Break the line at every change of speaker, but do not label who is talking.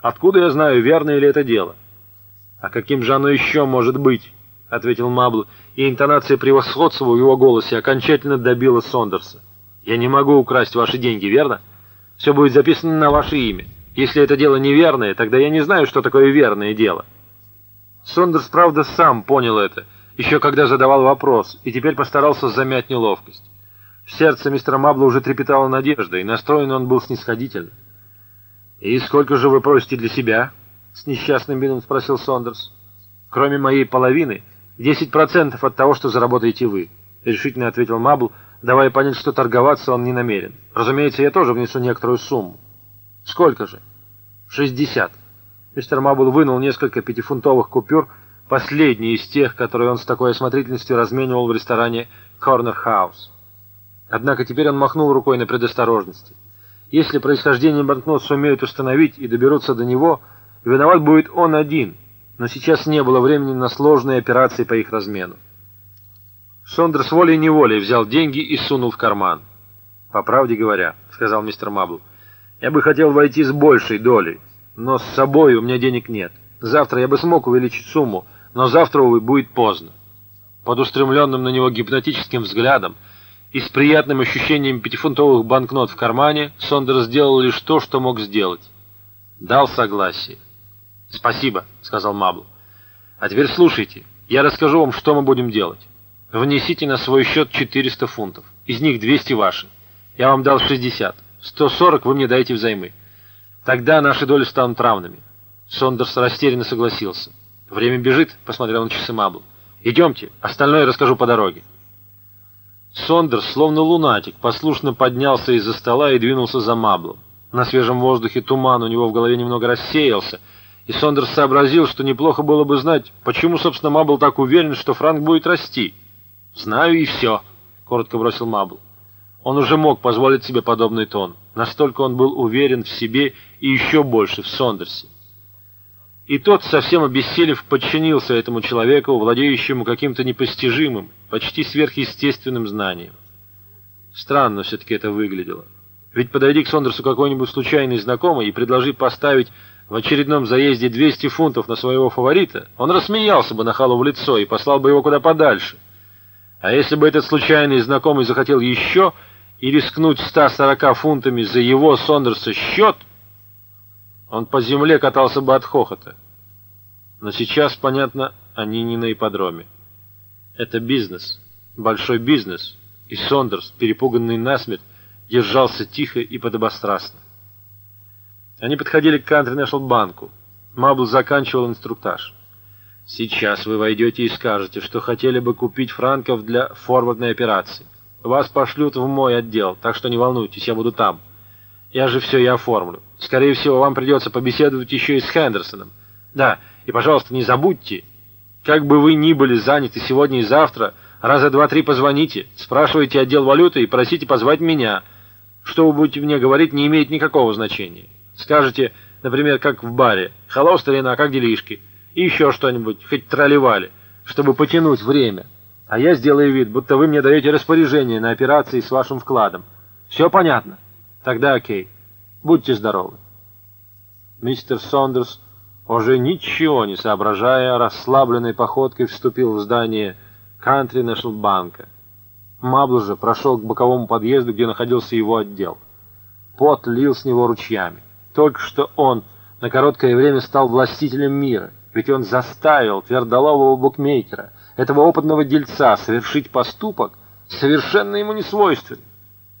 Откуда я знаю, верно ли это дело? А каким же оно еще может быть? ответил Мабл, и интонация превосходства в его голосе окончательно добила Сондерса. Я не могу украсть ваши деньги, верно? Все будет записано на ваше имя. Если это дело неверное, тогда я не знаю, что такое верное дело. Сондерс, правда, сам понял это, еще когда задавал вопрос, и теперь постарался замять неловкость. В сердце мистера Мабла уже трепетала надежда, и настроен он был снисходительно. «И сколько же вы просите для себя?» — с несчастным видом спросил Сондерс. «Кроме моей половины, 10% от того, что заработаете вы», — решительно ответил Мабл, давая понять, что торговаться он не намерен. «Разумеется, я тоже внесу некоторую сумму». «Сколько же?» «Шестьдесят». Мистер Мабл вынул несколько пятифунтовых купюр, последние из тех, которые он с такой осмотрительностью разменивал в ресторане «Корнер Хаус». Однако теперь он махнул рукой на предосторожности. Если происхождение банкнот сумеют установить и доберутся до него, виноват будет он один, но сейчас не было времени на сложные операции по их размену. Сондерс волей-неволей взял деньги и сунул в карман. «По правде говоря», — сказал мистер Мабл, — «я бы хотел войти с большей долей, но с собой у меня денег нет. Завтра я бы смог увеличить сумму, но завтра, увы, будет поздно». Под устремленным на него гипнотическим взглядом и с приятным ощущением пятифунтовых банкнот в кармане Сондерс сделал лишь то, что мог сделать. Дал согласие. «Спасибо», — сказал Мабл. «А теперь слушайте, я расскажу вам, что мы будем делать. Внесите на свой счет 400 фунтов, из них 200 ваши. Я вам дал 60, 140 вы мне дайте взаймы. Тогда наши доли станут равными». Сондерс растерянно согласился. «Время бежит», — посмотрел на часы Мабл. «Идемте, остальное расскажу по дороге». Сондерс, словно лунатик, послушно поднялся из-за стола и двинулся за Маблом. На свежем воздухе туман у него в голове немного рассеялся, и Сондерс сообразил, что неплохо было бы знать, почему, собственно, Мабл так уверен, что Франк будет расти. «Знаю и все», — коротко бросил Мабл. Он уже мог позволить себе подобный тон. Настолько он был уверен в себе и еще больше в Сондерсе. И тот, совсем обессилев, подчинился этому человеку, владеющему каким-то непостижимым, почти сверхъестественным знанием. Странно все-таки это выглядело. Ведь подойди к Сондерсу какой-нибудь случайный знакомый и предложи поставить в очередном заезде 200 фунтов на своего фаворита, он рассмеялся бы Нахалу в лицо и послал бы его куда подальше. А если бы этот случайный знакомый захотел еще и рискнуть 140 фунтами за его Сондерса счет, он по земле катался бы от хохота. Но сейчас, понятно, они не на ипподроме. Это бизнес, большой бизнес, и Сондерс, перепуганный насмерть, держался тихо и подобострастно. Они подходили к Country National банку. Мабл заканчивал инструктаж. «Сейчас вы войдете и скажете, что хотели бы купить франков для форвардной операции. Вас пошлют в мой отдел, так что не волнуйтесь, я буду там». Я же все и оформлю. Скорее всего, вам придется побеседовать еще и с Хендерсоном. Да, и, пожалуйста, не забудьте, как бы вы ни были заняты сегодня и завтра, раза два-три позвоните, спрашивайте отдел валюты и просите позвать меня. Что вы будете мне говорить, не имеет никакого значения. Скажете, например, как в баре, «Халло, старина, как делишки?» И еще что-нибудь, хоть тролливали, чтобы потянуть время. А я сделаю вид, будто вы мне даете распоряжение на операции с вашим вкладом. Все понятно?» Тогда окей. Будьте здоровы. Мистер Сондерс, уже ничего не соображая, расслабленной походкой вступил в здание Country National банка. Мабл же прошел к боковому подъезду, где находился его отдел. Пот лил с него ручьями. Только что он на короткое время стал властителем мира, ведь он заставил твердолобого букмекера, этого опытного дельца, совершить поступок, совершенно ему не свойственный.